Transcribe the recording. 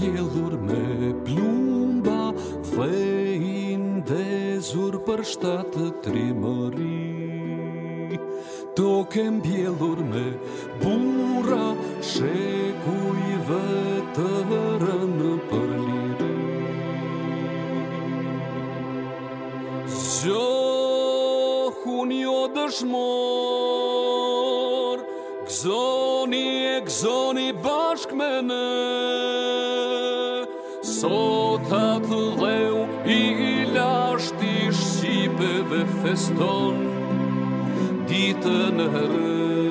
Bjellur me plumba, fejnë dezur për shtatë trimëri To kem bjellur me bura, sheku i rënë për liri Zohun jo dëshmor, gëzoni e gëzoni bashk me nërë sot atë dheu i lashti shqipeve feston ditën rrë.